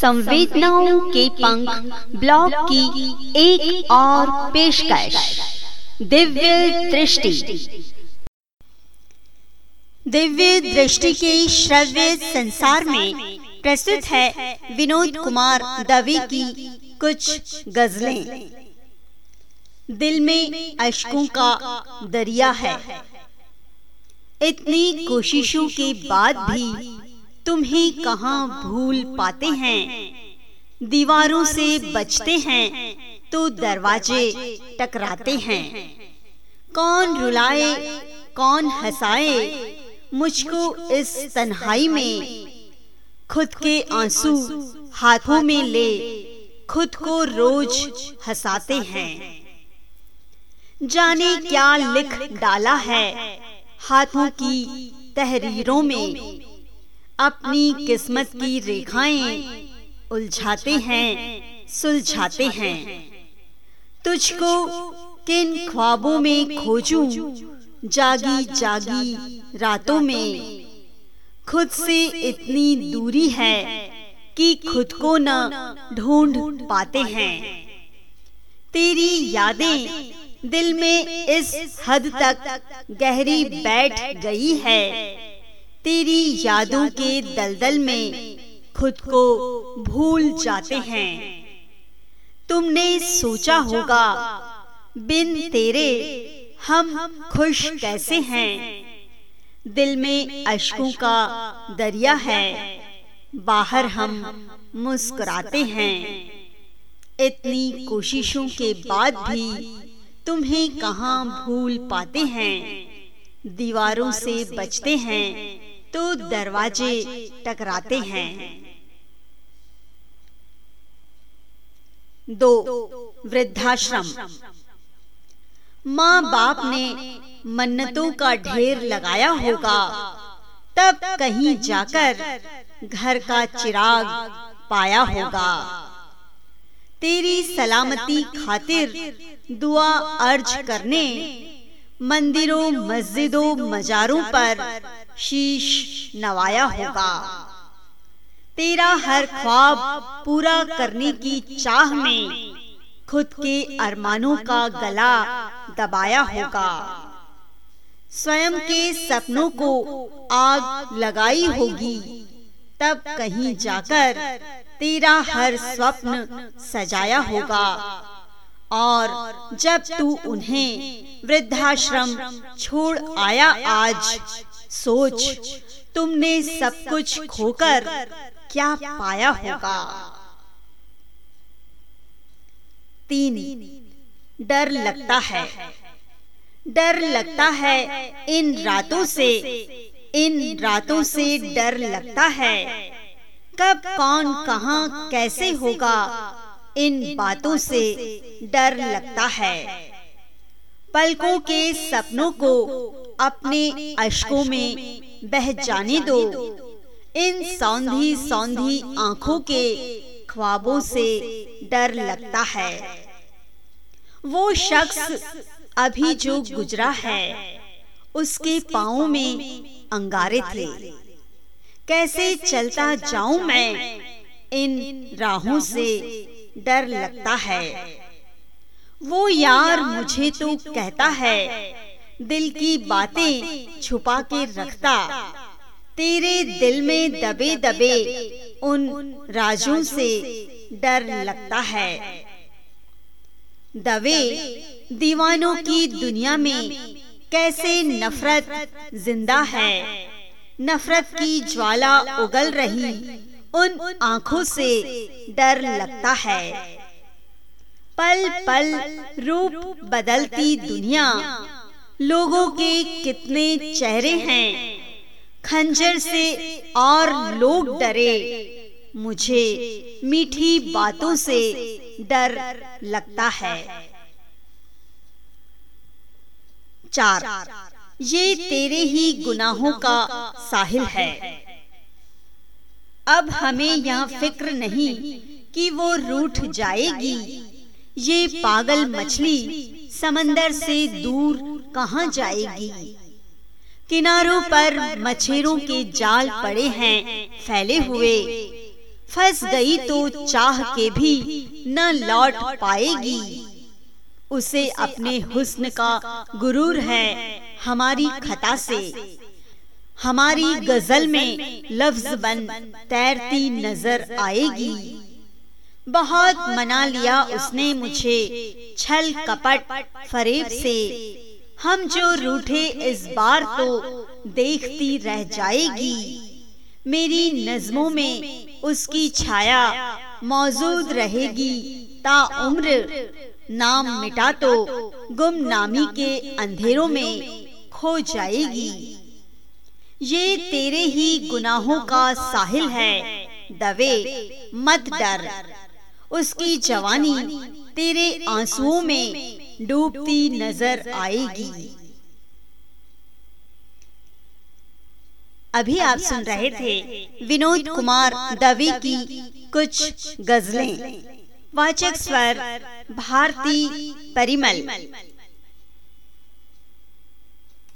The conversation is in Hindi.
संवेदनाओं के पंख ब्लॉग की एक और पेशकश। दिव्य दृष्टि। दिव्य दृष्टि के श्रव्य संसार में प्रस्तुत है विनोद कुमार दवे की कुछ गजलें। दिल में अशकों का दरिया है। इतनी कोशिशों के बाद भी तुम्हें कहाँ भूल पाते हैं? दीवारों से बचते हैं तो दरवाजे टकराते हैं। कौन रुलाए, कौन हंसाए, मुझको इस तन्हाई में। खुद के आँसू हाथों में ले, खुद को रोज हंसाते हैं। जाने क्या लिख डाला है हाथों की तहरीरों में। अपनी किस्मत की रेखाएँ उलझाते हैं, सुलझाते हैं। तुझको किन ख्वाबों में खोजूं? जागी जागी रातों में। खुद से इतनी दूरी है कि खुद को न ढूंढ पाते हैं। तेरी यादें दिल में इस हद तक गहरी बैठ गई है। तेरी यादों के दलदल में खुद को भूल जाते हैं। तुमने सोचा होगा, बिन तेरे हम खुश कैसे हैं? दिल में अशकों का दरिया है, बाहर हम मुस्कुराते हैं। इतनी कोशिशों के बाद भी तुम्हें कहाँ भूल पाते हैं? दीवारों से बचते हैं तो दरवाजे टकराते हैं। दो, वृद्धाश्रम। माँ बाप ने मन्नतों का ढेर लगाया होगा, तब कहीं जाकर घर का चिराग पाया होगा। तेरी सलामती खातिर दुआ अर्ज़ करने, मंदिरों, मस्जिदों, मजारों पर शीश नवाया होगा। तेरा हर ख्वाब पूरा करने की चाह में खुद के अरमानों का गला दबाया होगा। स्वयं के सपनों को आग लगाई होगी। तब कहीं जाकर तेरा हर स्वप्न सजाया होगा। और जब तू उन्हें वृद्धाश्रम छोड़ आया आज सोच तुमने सब कुछ खोकर क्या पाया होगा? तीन। डर लगता है। डर लगता है इन रातों से इन रातों से डर लगता है। कब कौन कहाँ कैसे होगा? इन बातों से डर लगता है। पलकों के सपनों को अपने अशकों में बह जाने दो। इन सौंधी सौंधी आँखों के ख्वाबों से डर लगता है। वो शख्स अभी जो गुजरा है, उसके पाओ में अंगारे थे। कैसे चलता जाऊँ मैं इन राहों से डर लगता है। वो यार मुझे तो कहता है दिल की बातें छुपा के रखता। तेरे दिल में दबे दबे उन राजों से डर लगता है। दबे दीवानों की दुनिया में कैसे नफरत ज़िंदा है। नफरत की ज्वाला उगल रही उन आँखों से डर लगता है। पल पल रूप बदलती दुनिया लोगों के कितने चेहरे हैं। खंजर से और लोग डरे। मुझे मीठी बातों से डर लगता है। चार, ये तेरे ही गुनाहों का साहिल है। अब हमें यह फ़िक्र नहीं कि वो रूठ जाएगी। ये पागल मछली समंदर से दूर कहाँ जाएगी? किनारों पर मछेरों के जाल पड़े हैं, फैले हुए। फंस गई तो चाह के भी न लौट पाएगी। उसे अपने हुस्न का गुरूर है हमारी खता से। हमारी गज़ल में लफ्ज बन तैरती नज़र आएगी। बहुत मना लिया उसने मुझे छल कपट फरेब से। हम जो रूठे इस बार तो देखती रह जाएगी। मेरी नज्मों में उसकी छाया मौजूद रहेगी। ता उम्र नाम मिटा तो गुमनामी के अंधेरों में खो जाएगी। ये तेरे ही गुनाहों का साहिल है। दवे मत डर। उसकी जवानी तेरे आंसुओं में डूबती नज़र आएगी। अभी आप सुन रहे थे विनोद कुमार दवे की कुछ गजलें। वाचक स्वर भारती परिमल।